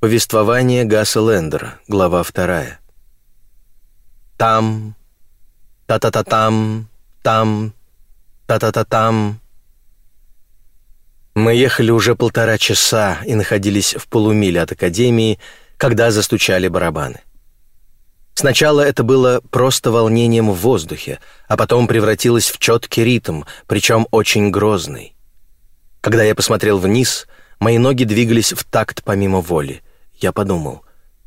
Повествование Гасса Лендера, глава вторая. Там, та-та-та-там, там, та-та-та-там. Мы ехали уже полтора часа и находились в полумиле от Академии, когда застучали барабаны. Сначала это было просто волнением в воздухе, а потом превратилось в четкий ритм, причем очень грозный. Когда я посмотрел вниз, мои ноги двигались в такт помимо воли. Я подумал,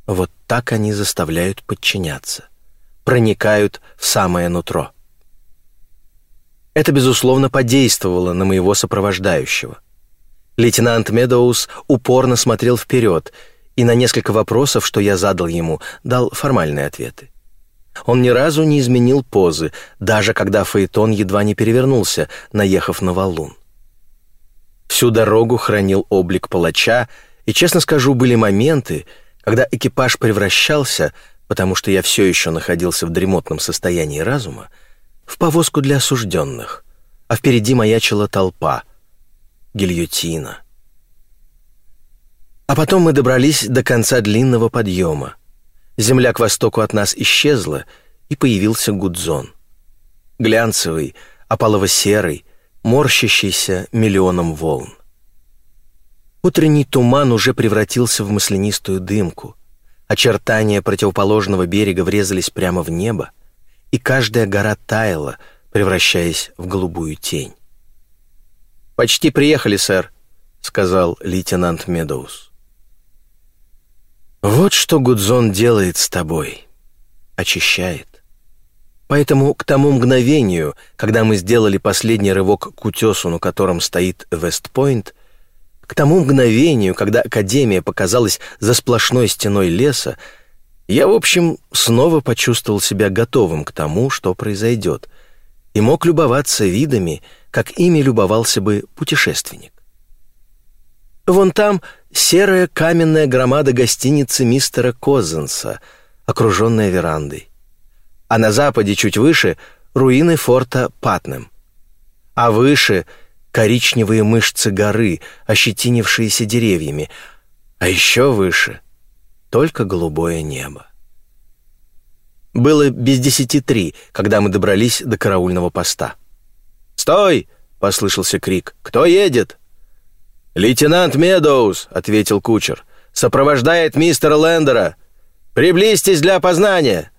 вот так они заставляют подчиняться, проникают в самое нутро. Это, безусловно, подействовало на моего сопровождающего. Лейтенант Медоуз упорно смотрел вперед — и на несколько вопросов, что я задал ему, дал формальные ответы. Он ни разу не изменил позы, даже когда Фаэтон едва не перевернулся, наехав на валун. Всю дорогу хранил облик палача, и, честно скажу, были моменты, когда экипаж превращался, потому что я все еще находился в дремотном состоянии разума, в повозку для осужденных, а впереди маячила толпа. Гильотина. А потом мы добрались до конца длинного подъема. Земля к востоку от нас исчезла, и появился Гудзон. Глянцевый, опалово-серый, морщащийся миллионом волн. Утренний туман уже превратился в маслянистую дымку. Очертания противоположного берега врезались прямо в небо, и каждая гора таяла, превращаясь в голубую тень. «Почти приехали, сэр», — сказал лейтенант Медоуз. Вот что Гудзон делает с тобой. Очищает. Поэтому к тому мгновению, когда мы сделали последний рывок к утесу, на котором стоит Вестпойнт, к тому мгновению, когда Академия показалась за сплошной стеной леса, я, в общем, снова почувствовал себя готовым к тому, что произойдет, и мог любоваться видами, как ими любовался бы путешественник. Вон там серая каменная громада гостиницы мистера Козенса, окруженная верандой. А на западе, чуть выше, руины форта Патнем. А выше — коричневые мышцы горы, ощетинившиеся деревьями. А еще выше — только голубое небо. Было без десяти три, когда мы добрались до караульного поста. «Стой!» — послышался крик. «Кто едет?» «Лейтенант Медоуз», — ответил кучер, — «сопровождает мистера Лендера. Приблизьтесь для опознания».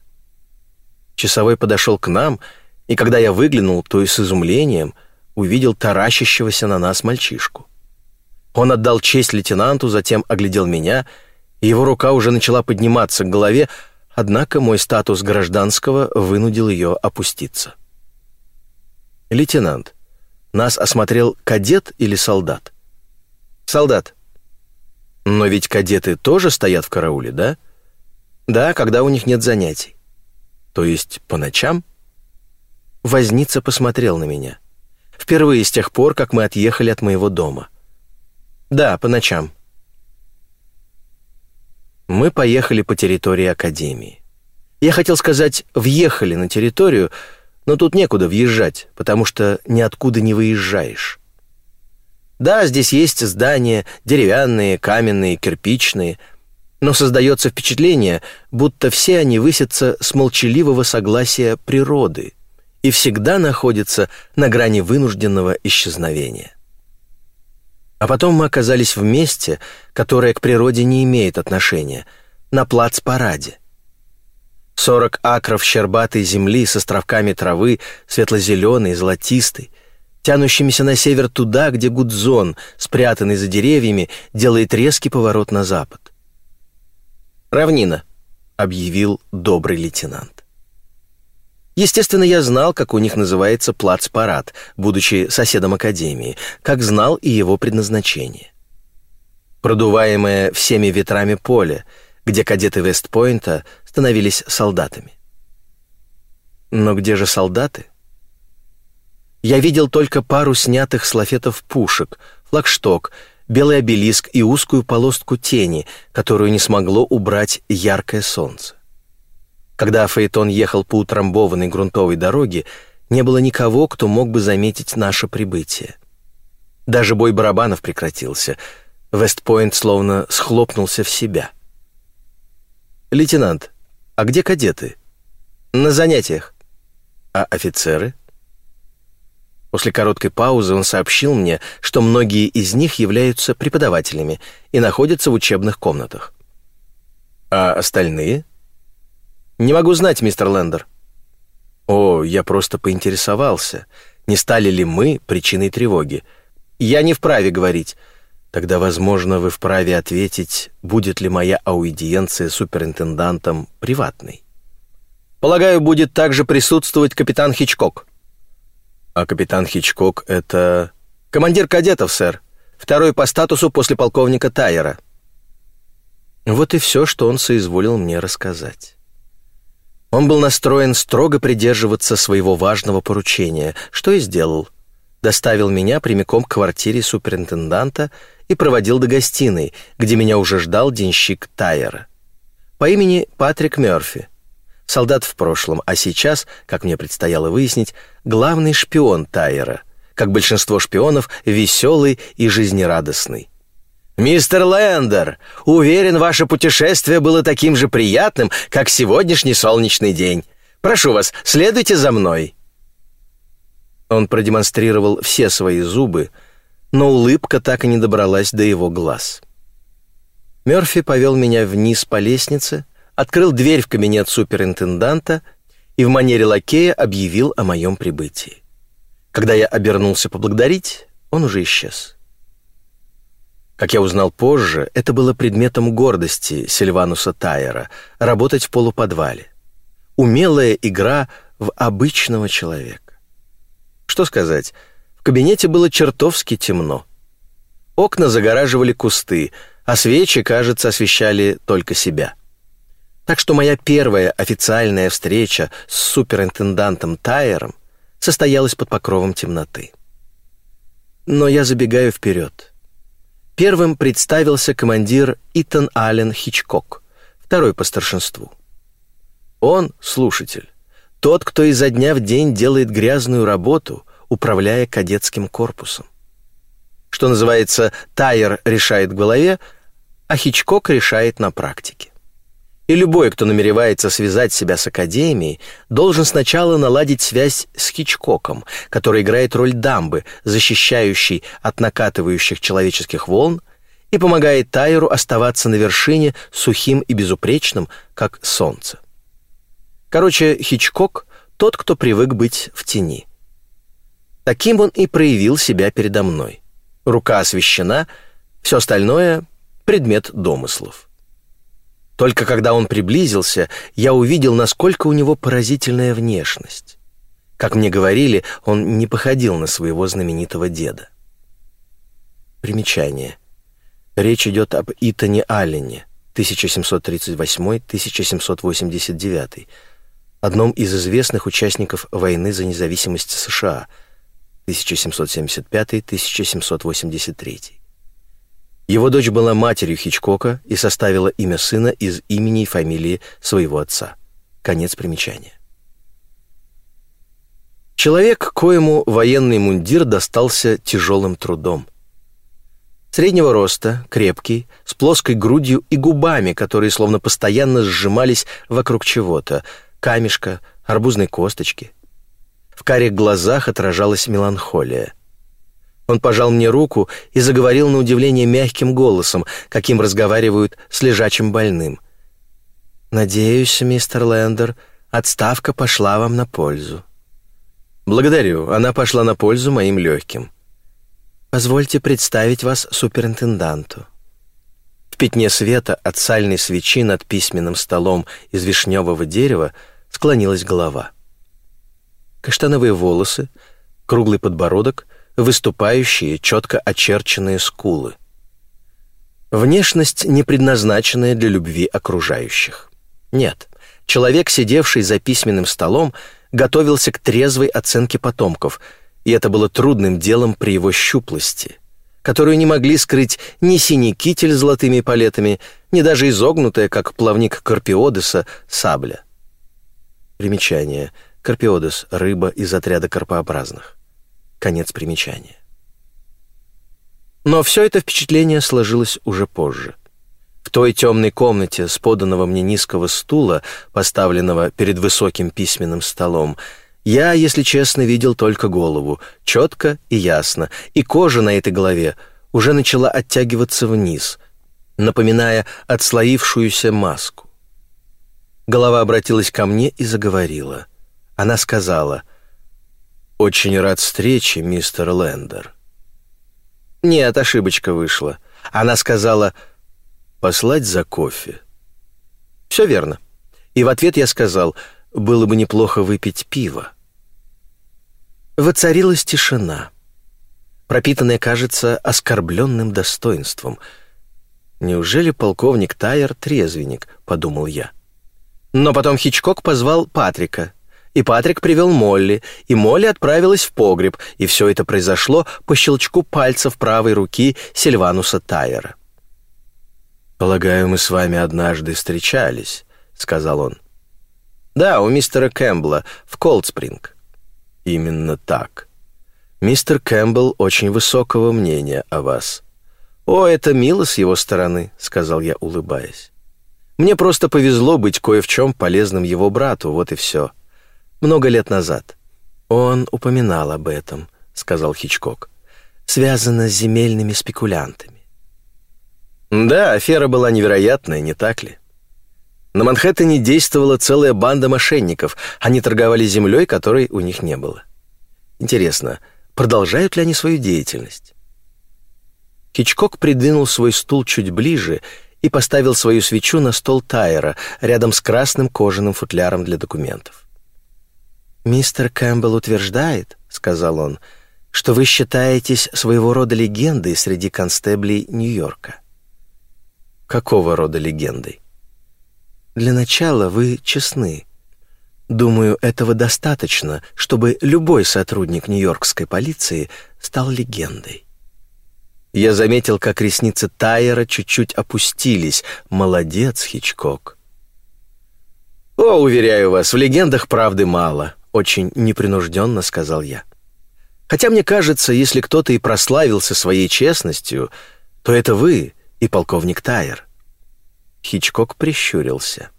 Часовой подошел к нам, и когда я выглянул, то и с изумлением увидел таращащегося на нас мальчишку. Он отдал честь лейтенанту, затем оглядел меня, и его рука уже начала подниматься к голове, однако мой статус гражданского вынудил ее опуститься. «Лейтенант, нас осмотрел кадет или солдат?» «Солдат». «Но ведь кадеты тоже стоят в карауле, да?» «Да, когда у них нет занятий». «То есть по ночам?» Возница посмотрел на меня. Впервые с тех пор, как мы отъехали от моего дома. «Да, по ночам». Мы поехали по территории Академии. Я хотел сказать «въехали на территорию», но тут некуда въезжать, потому что ниоткуда не выезжаешь. Да, здесь есть здания, деревянные, каменные, кирпичные, но создается впечатление, будто все они высятся с молчаливого согласия природы и всегда находятся на грани вынужденного исчезновения. А потом мы оказались в месте, которое к природе не имеет отношения, на плац-параде. Сорок акров щербатой земли с островками травы, светло-зеленой, золотистой, тянущимися на север туда, где Гудзон, спрятанный за деревьями, делает резкий поворот на запад. «Равнина», — объявил добрый лейтенант. Естественно, я знал, как у них называется плац-парад, будучи соседом Академии, как знал и его предназначение. Продуваемое всеми ветрами поле, где кадеты Вестпойнта становились солдатами. Но где же солдаты? Я видел только пару снятых с лафетов пушек, флагшток, белый обелиск и узкую полоску тени, которую не смогло убрать яркое солнце. Когда Фейтон ехал по утрамбованной грунтовой дороге, не было никого, кто мог бы заметить наше прибытие. Даже бой барабанов прекратился, Вестпойнт словно схлопнулся в себя. «Лейтенант, а где кадеты?» «На занятиях». «А офицеры?» После короткой паузы он сообщил мне, что многие из них являются преподавателями и находятся в учебных комнатах. «А остальные?» «Не могу знать, мистер Лендер». «О, я просто поинтересовался, не стали ли мы причиной тревоги. Я не вправе говорить. Тогда, возможно, вы вправе ответить, будет ли моя аудиенция с суперинтендантом приватной». «Полагаю, будет также присутствовать капитан Хичкок». А капитан Хичкок — это... Командир кадетов, сэр. Второй по статусу после полковника Тайера. Вот и все, что он соизволил мне рассказать. Он был настроен строго придерживаться своего важного поручения, что и сделал. Доставил меня прямиком к квартире суперинтенданта и проводил до гостиной, где меня уже ждал денщик Тайера. По имени Патрик Мёрфи солдат в прошлом, а сейчас, как мне предстояло выяснить, главный шпион Тайера, как большинство шпионов, веселый и жизнерадостный. «Мистер Лендер, уверен, ваше путешествие было таким же приятным, как сегодняшний солнечный день. Прошу вас, следуйте за мной». Он продемонстрировал все свои зубы, но улыбка так и не добралась до его глаз. Мёрфи повел меня вниз по лестнице, открыл дверь в кабинет суперинтенданта и в манере лакея объявил о моем прибытии. Когда я обернулся поблагодарить, он уже исчез. Как я узнал позже, это было предметом гордости Сильвануса Тайера — работать в полуподвале. Умелая игра в обычного человека. Что сказать, в кабинете было чертовски темно. Окна загораживали кусты, а свечи, кажется, освещали только себя — так что моя первая официальная встреча с суперинтендантом Тайером состоялась под покровом темноты. Но я забегаю вперед. Первым представился командир Итан Аллен Хичкок, второй по старшинству. Он — слушатель, тот, кто изо дня в день делает грязную работу, управляя кадетским корпусом. Что называется, Тайер решает в голове, а Хичкок решает на практике. И любой, кто намеревается связать себя с Академией, должен сначала наладить связь с Хичкоком, который играет роль дамбы, защищающей от накатывающих человеческих волн, и помогает Тайеру оставаться на вершине сухим и безупречным, как солнце. Короче, Хичкок — тот, кто привык быть в тени. Таким он и проявил себя передо мной. Рука освещена, все остальное — предмет домыслов. Только когда он приблизился, я увидел, насколько у него поразительная внешность. Как мне говорили, он не походил на своего знаменитого деда. Примечание. Речь идет об Итане Аллене, 1738-1789, одном из известных участников войны за независимость США, 1775-1783. Его дочь была матерью Хичкока и составила имя сына из имени и фамилии своего отца. Конец примечания. Человек, коему военный мундир достался тяжелым трудом. Среднего роста, крепкий, с плоской грудью и губами, которые словно постоянно сжимались вокруг чего-то, камешка, арбузной косточки. В карих глазах отражалась меланхолия — он пожал мне руку и заговорил на удивление мягким голосом, каким разговаривают с лежачим больным. «Надеюсь, мистер Лендер, отставка пошла вам на пользу». «Благодарю, она пошла на пользу моим легким». «Позвольте представить вас суперинтенданту». В пятне света от сальной свечи над письменным столом из вишневого дерева склонилась голова. Каштановые волосы, круглый подбородок — выступающие, четко очерченные скулы. Внешность не предназначенная для любви окружающих. Нет, человек, сидевший за письменным столом, готовился к трезвой оценке потомков, и это было трудным делом при его щуплости, которую не могли скрыть ни синий китель с золотыми палетами, ни даже изогнутая, как плавник Карпиодеса, сабля. Примечание. Карпиодес — рыба из отряда карпообразных. Конец примечания. Но все это впечатление сложилось уже позже. В той темной комнате с поданного мне низкого стула, поставленного перед высоким письменным столом, я, если честно, видел только голову, четко и ясно, и кожа на этой голове уже начала оттягиваться вниз, напоминая отслоившуюся маску. Голова обратилась ко мне и заговорила. Она сказала, «Очень рад встрече, мистер Лендер». Нет, ошибочка вышла. Она сказала, «Послать за кофе». Все верно. И в ответ я сказал, «Было бы неплохо выпить пиво». Воцарилась тишина, пропитанная, кажется, оскорбленным достоинством. «Неужели полковник Тайер трезвенник?» — подумал я. Но потом Хичкок позвал Патрика, и Патрик привел Молли, и Молли отправилась в погреб, и все это произошло по щелчку пальцев правой руки Сильвануса Тайера. «Полагаю, мы с вами однажды встречались», — сказал он. «Да, у мистера Кэмпбелла в Колдспринг». Именно так. Мистер Кэмпбелл очень высокого мнения о вас. О, это мило с его стороны, сказал я, улыбаясь. Мне просто повезло быть кое в чем полезным его брату, вот и все. Много лет назад. Он упоминал об этом, сказал Хичкок. Связано с земельными спекулянтами. Да, афера была невероятная, не так ли? На Манхэттене действовала целая банда мошенников. Они торговали землей, которой у них не было. Интересно, продолжают ли они свою деятельность? Хичкок придвинул свой стул чуть ближе и поставил свою свечу на стол Тайера рядом с красным кожаным футляром для документов. «Мистер Кэмпбелл утверждает, — сказал он, — что вы считаетесь своего рода легендой среди констеблей Нью-Йорка». «Какого рода легендой?» Для начала вы честны. Думаю, этого достаточно, чтобы любой сотрудник нью-йоркской полиции стал легендой. Я заметил, как ресницы Тайера чуть-чуть опустились. Молодец, Хичкок. «О, уверяю вас, в легендах правды мало», — очень непринужденно сказал я. «Хотя мне кажется, если кто-то и прославился своей честностью, то это вы и полковник Тайер». Хичкок прищурился.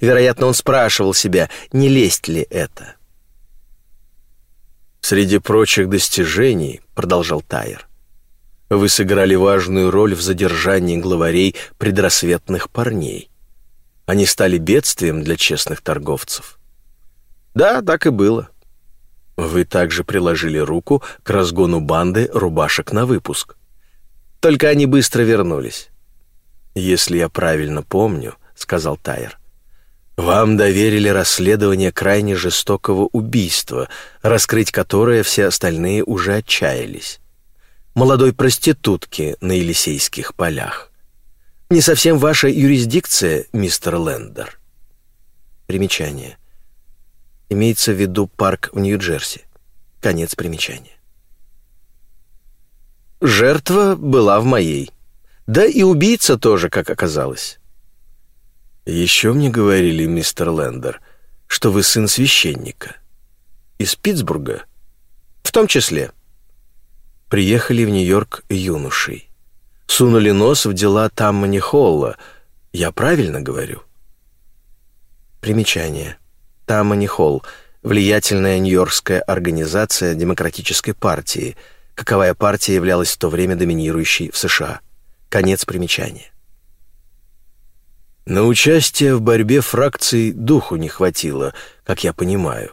Вероятно, он спрашивал себя, не лезть ли это. «Среди прочих достижений», — продолжал Тайер, «вы сыграли важную роль в задержании главарей предрассветных парней. Они стали бедствием для честных торговцев». «Да, так и было». Вы также приложили руку к разгону банды рубашек на выпуск. Только они быстро вернулись. «Если я правильно помню», — сказал Тайер, «вам доверили расследование крайне жестокого убийства, раскрыть которое все остальные уже отчаялись. Молодой проститутки на Елисейских полях. Не совсем ваша юрисдикция, мистер Лендер». Примечание. Имеется в виду парк в Нью-Джерси. Конец примечания. Жертва была в моей. Да и убийца тоже, как оказалось. Еще мне говорили, мистер Лендер, что вы сын священника. Из Питтсбурга? В том числе. Приехали в Нью-Йорк юношей. Сунули нос в дела Таммани Холла. Я правильно говорю? Примечание. Таммани Холл — влиятельная нью-йоркская организация демократической партии, каковая партия являлась в то время доминирующей в США. Конец примечания. На участие в борьбе фракций духу не хватило, как я понимаю.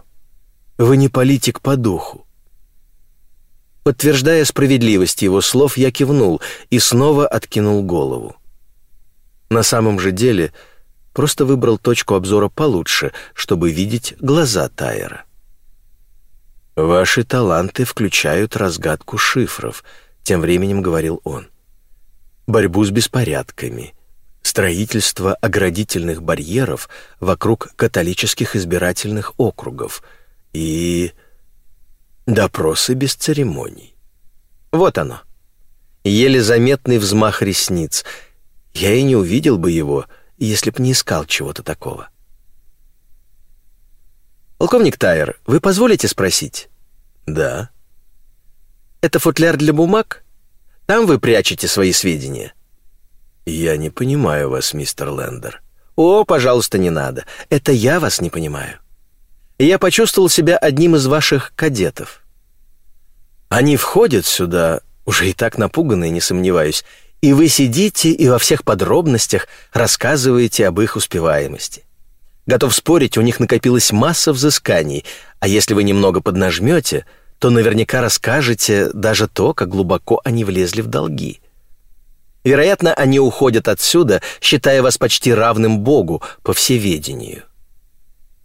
Вы не политик по духу. Подтверждая справедливость его слов, я кивнул и снова откинул голову. На самом же деле, просто выбрал точку обзора получше, чтобы видеть глаза Тайера. «Ваши таланты включают разгадку шифров», — тем временем говорил он борьбу с беспорядками, строительство оградительных барьеров вокруг католических избирательных округов и допросы без церемоний. Вот оно. Еле заметный взмах ресниц. Я и не увидел бы его, если б не искал чего-то такого. «Полковник Тайер, вы позволите спросить?» «Да». «Это футляр для бумаг?» Там вы прячете свои сведения?» «Я не понимаю вас, мистер Лендер». «О, пожалуйста, не надо. Это я вас не понимаю. Я почувствовал себя одним из ваших кадетов. Они входят сюда, уже и так напуганные, не сомневаюсь, и вы сидите и во всех подробностях рассказываете об их успеваемости. Готов спорить, у них накопилась масса взысканий, а если вы немного поднажмете, то наверняка расскажете даже то, как глубоко они влезли в долги. Вероятно, они уходят отсюда, считая вас почти равным Богу по всеведению.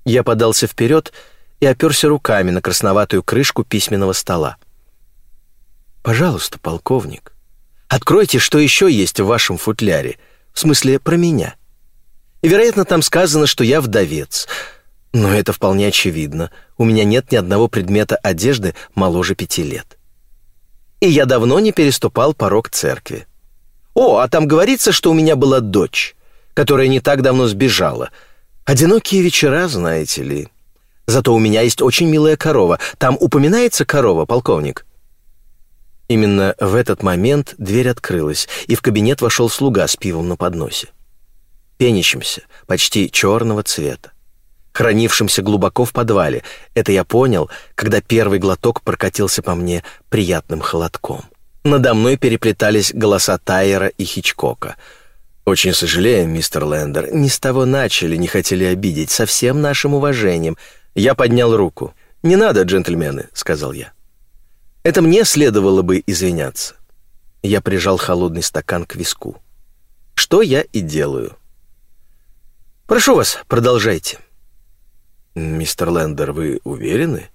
Я подался вперед и оперся руками на красноватую крышку письменного стола. «Пожалуйста, полковник, откройте, что еще есть в вашем футляре, в смысле про меня. И, вероятно, там сказано, что я вдовец, но это вполне очевидно. У меня нет ни одного предмета одежды моложе пяти лет. И я давно не переступал порог церкви. О, а там говорится, что у меня была дочь, которая не так давно сбежала. Одинокие вечера, знаете ли. Зато у меня есть очень милая корова. Там упоминается корова, полковник?» Именно в этот момент дверь открылась, и в кабинет вошел слуга с пивом на подносе. Пенящимся, почти черного цвета. Хранившимся глубоко в подвале. Это я понял, когда первый глоток прокатился по мне приятным холодком. Надо мной переплетались голоса Тайера и Хичкока. «Очень сожалею, мистер Лендер, не с того начали, не хотели обидеть, со всем нашим уважением». Я поднял руку. «Не надо, джентльмены», — сказал я. Это мне следовало бы извиняться. Я прижал холодный стакан к виску. Что я и делаю. Прошу вас, продолжайте. Мистер Лендер, вы уверены?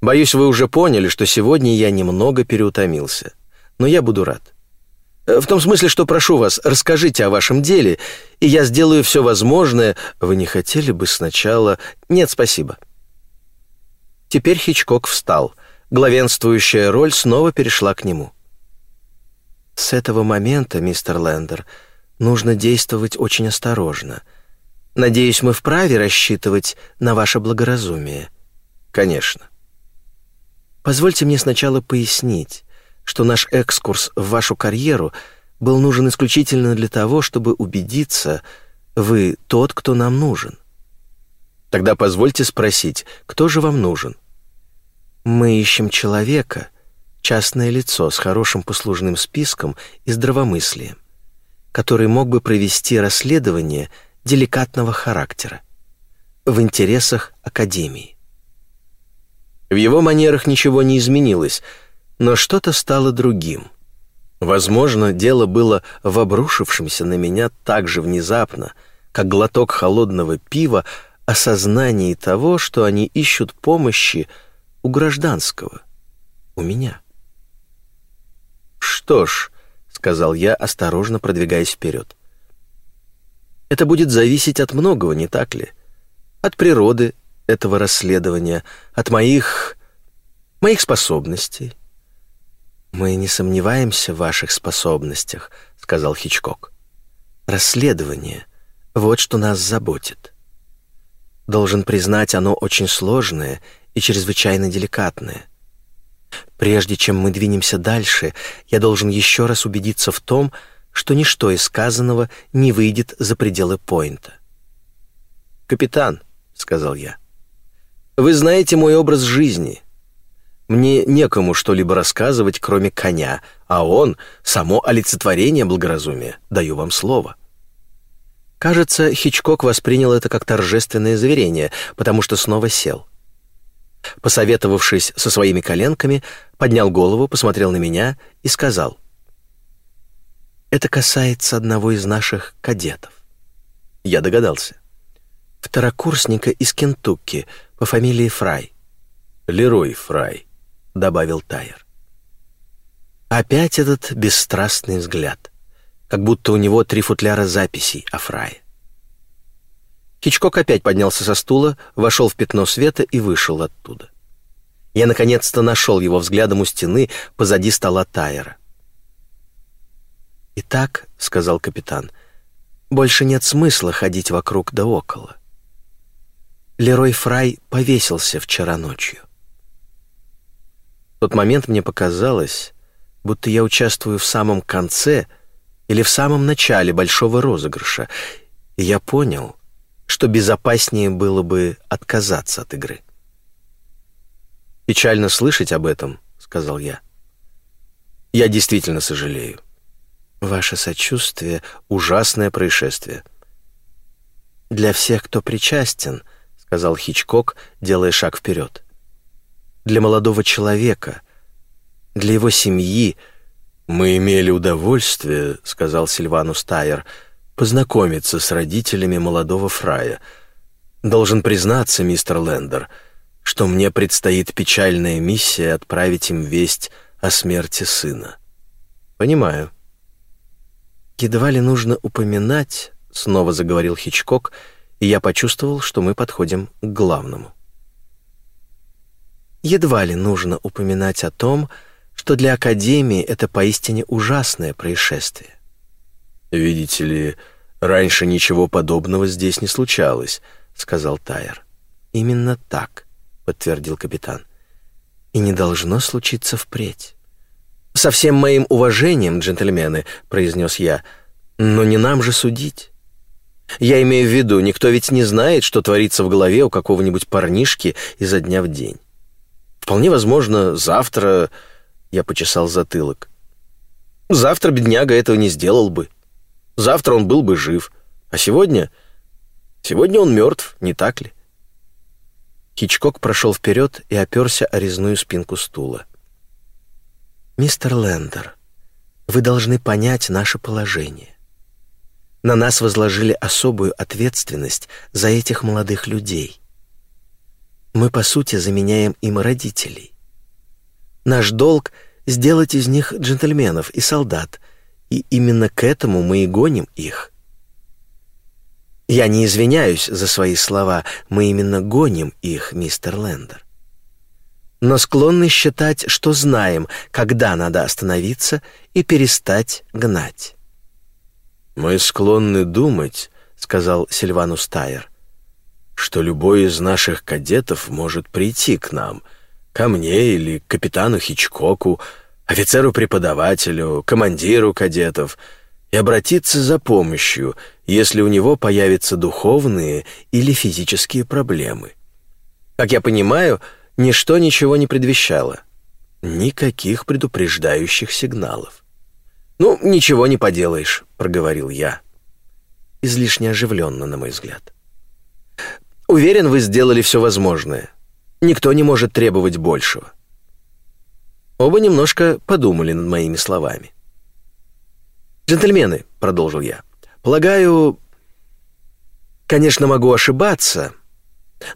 Боюсь, вы уже поняли, что сегодня я немного переутомился. Но я буду рад. Э, в том смысле, что прошу вас, расскажите о вашем деле, и я сделаю все возможное. Вы не хотели бы сначала... Нет, спасибо. Теперь Хичкок встал — главенствующая роль снова перешла к нему. «С этого момента, мистер Лендер, нужно действовать очень осторожно. Надеюсь, мы вправе рассчитывать на ваше благоразумие». «Конечно». «Позвольте мне сначала пояснить, что наш экскурс в вашу карьеру был нужен исключительно для того, чтобы убедиться, вы тот, кто нам нужен». «Тогда позвольте спросить, кто же вам нужен?» Мы ищем человека, частное лицо с хорошим послужным списком и здравомыслием, который мог бы провести расследование деликатного характера в интересах Академии. В его манерах ничего не изменилось, но что-то стало другим. Возможно, дело было в обрушившемся на меня так же внезапно, как глоток холодного пива, осознании того, что они ищут помощи у гражданского, у меня. «Что ж», — сказал я, осторожно продвигаясь вперед, «это будет зависеть от многого, не так ли? От природы этого расследования, от моих... моих способностей». «Мы не сомневаемся в ваших способностях», — сказал Хичкок. «Расследование — вот что нас заботит. Должен признать, оно очень сложное и чрезвычайно деликатное. Прежде чем мы двинемся дальше, я должен еще раз убедиться в том, что ничто из сказанного не выйдет за пределы поинта. «Капитан», — сказал я, — «вы знаете мой образ жизни. Мне некому что-либо рассказывать, кроме коня, а он — само олицетворение благоразумия, даю вам слово». Кажется, Хичкок воспринял это как торжественное заверение, потому что снова сел. Посоветовавшись со своими коленками, поднял голову, посмотрел на меня и сказал. «Это касается одного из наших кадетов». Я догадался. Второкурсника из Кентукки по фамилии Фрай. «Лерой Фрай», — добавил Тайер. Опять этот бесстрастный взгляд, как будто у него три футляра записей о Фрае. Хичкок опять поднялся со стула, вошел в пятно света и вышел оттуда. Я наконец-то нашел его взглядом у стены позади стола Тайера. «Итак», — сказал капитан, — «больше нет смысла ходить вокруг да около. Лерой Фрай повесился вчера ночью». В тот момент мне показалось, будто я участвую в самом конце или в самом начале большого розыгрыша, и я понял, что безопаснее было бы отказаться от игры. «Печально слышать об этом», — сказал я. «Я действительно сожалею. Ваше сочувствие — ужасное происшествие». «Для всех, кто причастен», — сказал Хичкок, делая шаг вперед. «Для молодого человека, для его семьи...» «Мы имели удовольствие», — сказал Сильванус Тайер, — «познакомиться с родителями молодого фрая. Должен признаться, мистер Лендер, что мне предстоит печальная миссия отправить им весть о смерти сына». «Понимаю». «Едва ли нужно упоминать», — снова заговорил Хичкок, и я почувствовал, что мы подходим к главному. «Едва ли нужно упоминать о том, что для Академии это поистине ужасное происшествие». «Видите ли, раньше ничего подобного здесь не случалось», — сказал Тайер. «Именно так», — подтвердил капитан. «И не должно случиться впредь». «Со всем моим уважением, джентльмены», — произнес я, — «но не нам же судить». Я имею в виду, никто ведь не знает, что творится в голове у какого-нибудь парнишки изо дня в день. Вполне возможно, завтра... Я почесал затылок. Завтра бедняга этого не сделал бы. Завтра он был бы жив. А сегодня... Сегодня он мертв, не так ли? Хичкок прошел вперед и оперся о резную спинку стула. «Мистер Лендер, вы должны понять наше положение. На нас возложили особую ответственность за этих молодых людей. Мы, по сути, заменяем им родителей. Наш долг — сделать из них джентльменов и солдат, и именно к этому мы и гоним их. Я не извиняюсь за свои слова, мы именно гоним их, мистер Лендер. Но склонны считать, что знаем, когда надо остановиться и перестать гнать. «Мы склонны думать», — сказал Сильванус Тайер, «что любой из наших кадетов может прийти к нам, ко мне или к капитану Хичкоку, офицеру-преподавателю, командиру кадетов, и обратиться за помощью, если у него появятся духовные или физические проблемы. Как я понимаю, ничто ничего не предвещало. Никаких предупреждающих сигналов. «Ну, ничего не поделаешь», — проговорил я. Излишне оживленно, на мой взгляд. «Уверен, вы сделали все возможное. Никто не может требовать большего». Оба немножко подумали над моими словами. «Джентльмены», — продолжил я, — «полагаю, конечно, могу ошибаться,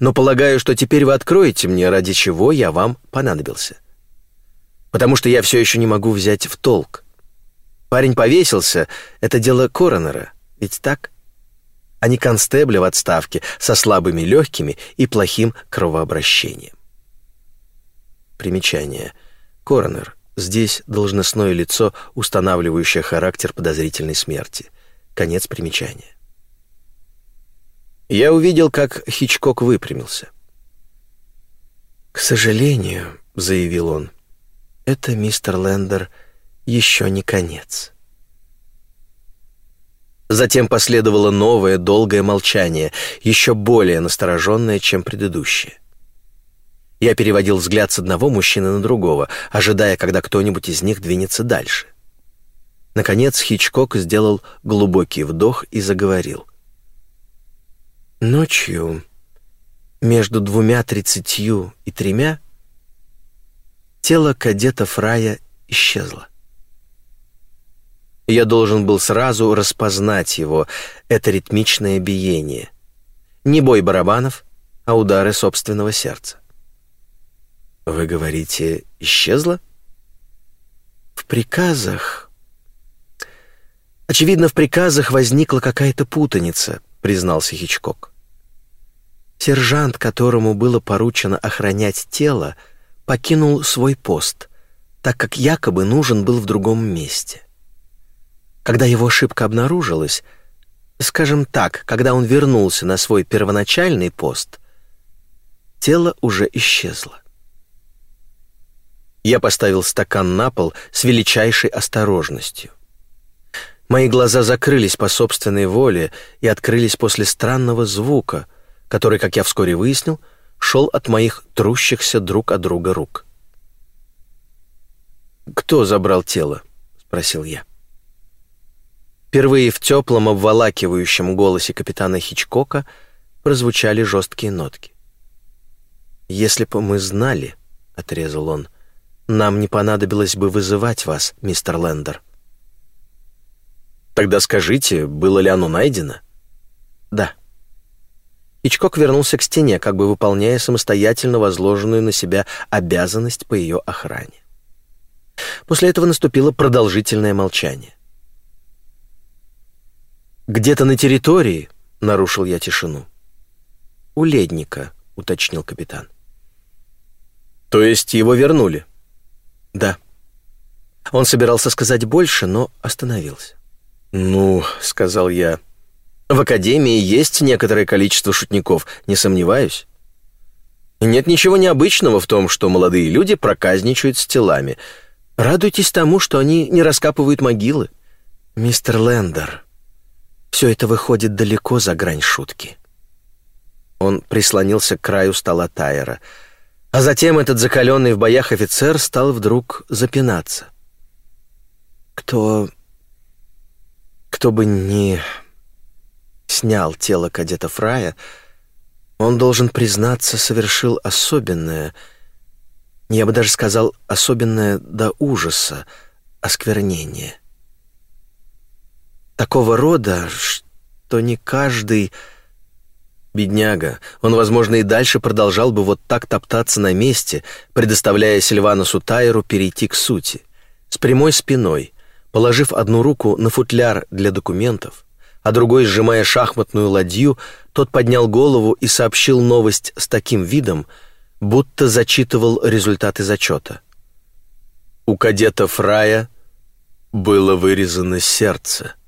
но полагаю, что теперь вы откроете мне, ради чего я вам понадобился. Потому что я все еще не могу взять в толк, Парень повесился — это дело коронера, ведь так? А не констебля в отставке со слабыми легкими и плохим кровообращением. Примечание. Коронер. Здесь должностное лицо, устанавливающее характер подозрительной смерти. Конец примечания. Я увидел, как Хичкок выпрямился. «К сожалению», — заявил он, — «это, мистер Лендер, — еще не конец. Затем последовало новое долгое молчание, еще более настороженное, чем предыдущее. Я переводил взгляд с одного мужчины на другого, ожидая, когда кто-нибудь из них двинется дальше. Наконец Хичкок сделал глубокий вдох и заговорил. Ночью, между двумя тридцатью и тремя, тело кадета Фрая исчезло. Я должен был сразу распознать его, это ритмичное биение. Не бой барабанов, а удары собственного сердца. Вы говорите, исчезла? В приказах... Очевидно, в приказах возникла какая-то путаница, признался Хичкок. Сержант, которому было поручено охранять тело, покинул свой пост, так как якобы нужен был в другом месте. Когда его ошибка обнаружилась, скажем так, когда он вернулся на свой первоначальный пост, тело уже исчезло. Я поставил стакан на пол с величайшей осторожностью. Мои глаза закрылись по собственной воле и открылись после странного звука, который, как я вскоре выяснил, шел от моих трущихся друг от друга рук. «Кто забрал тело?» — спросил я. Впервые в теплом обволакивающем голосе капитана Хичкока прозвучали жесткие нотки. «Если бы мы знали», — отрезал он, — «нам не понадобилось бы вызывать вас, мистер Лендер». Тогда скажите, было ли оно найдено? Да. Ичкок вернулся к стене, как бы выполняя самостоятельно возложенную на себя обязанность по ее охране. После этого наступило продолжительное молчание. «Где-то на территории», — нарушил я тишину. «У ледника», — уточнил капитан. «То есть его вернули?» «Да». Он собирался сказать больше, но остановился. «Ну, — сказал я, — в Академии есть некоторое количество шутников, не сомневаюсь. Нет ничего необычного в том, что молодые люди проказничают с телами. Радуйтесь тому, что они не раскапывают могилы. Мистер Лендер, все это выходит далеко за грань шутки». Он прислонился к краю стола Тайера, а затем этот закаленный в боях офицер стал вдруг запинаться. «Кто кто бы ни снял тело кадета Фрая, он должен признаться, совершил особенное, я бы даже сказал, особенное до ужаса осквернение. Такого рода, что не каждый... Бедняга, он, возможно, и дальше продолжал бы вот так топтаться на месте, предоставляя Сильванусу Тайеру перейти к сути, с прямой спиной, Положив одну руку на футляр для документов, а другой сжимая шахматную ладью, тот поднял голову и сообщил новость с таким видом, будто зачитывал результаты зачета. У кадета Фрая было вырезано сердце —